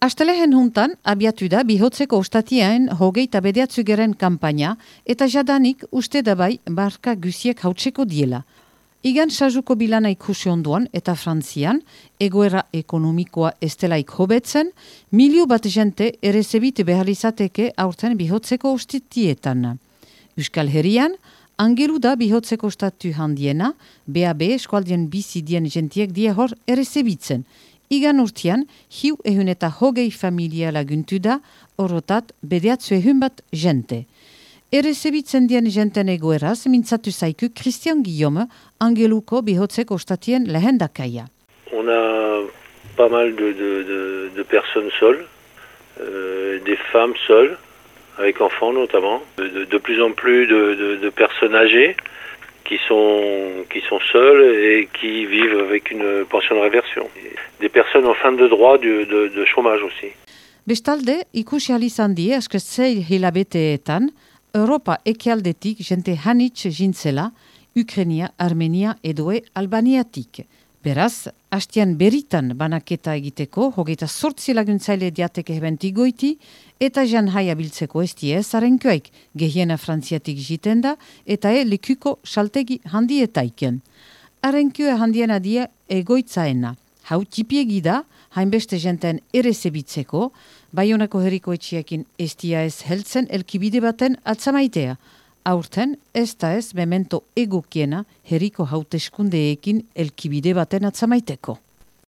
Astelehen juntan, abiatu da bihotzeko ostatiaen hogeita bedeatzu geren kampaina eta jadanik uste dabai barka gusiek hautseko diela. Igan sajuko bilana ikusi onduan eta frantzian, egoera ekonomikoa estelaik hobetzen, milio bat jente ere zebite behar aurten bihotzeko ostitietan. Euskal Herrian, angelu da bihotzeko ostatu handiena, BAB eskualdien bizidien jentiek die hor ere zebitzen, Igan urtean, hiu ehun eta hogei familia laguntu da, orotat bedeatzu ehun bat jente. Ere zebitzen dien jenten egoeraz, mintzatu zaiku Christian Guillaume, angeluko bihotzeko ostatien lehen dakaia. On a pas mal de, de, de, de personnes seules, euh, des femmes seules, avec enfants notamment, de, de plus en plus de personnes âgées, qui sont, qui sont seuls et qui vivent avec une pension de réversion. Des personnes en fin de droit de, de, de chômage aussi. Bestalde, ikusi alizan die, asko zei hilabeteetan, Europa ekialdetik jente hanitz jintzela, Ukraina, Armenia edoe Albaniatik. Beraz, hastian beritan banaketa egiteko, hogeita sortzi laguntzaile diateke hebenti goiti, eta jan haia biltzeko estie zarenkoek, gehiena frantziatik jiten da, eta e lekuko saltegi handietaiken. Arenkue handiena dia egoitzaena. Hau tipiegi da, hainbeste jenten ere zebitzeko, baionako herriko etxiekin estia ez heltzen elkibide baten atzamaitea, aurten ez da ez memento egokiena herriko hauteskundeekin elkibide baten atzamaiteko.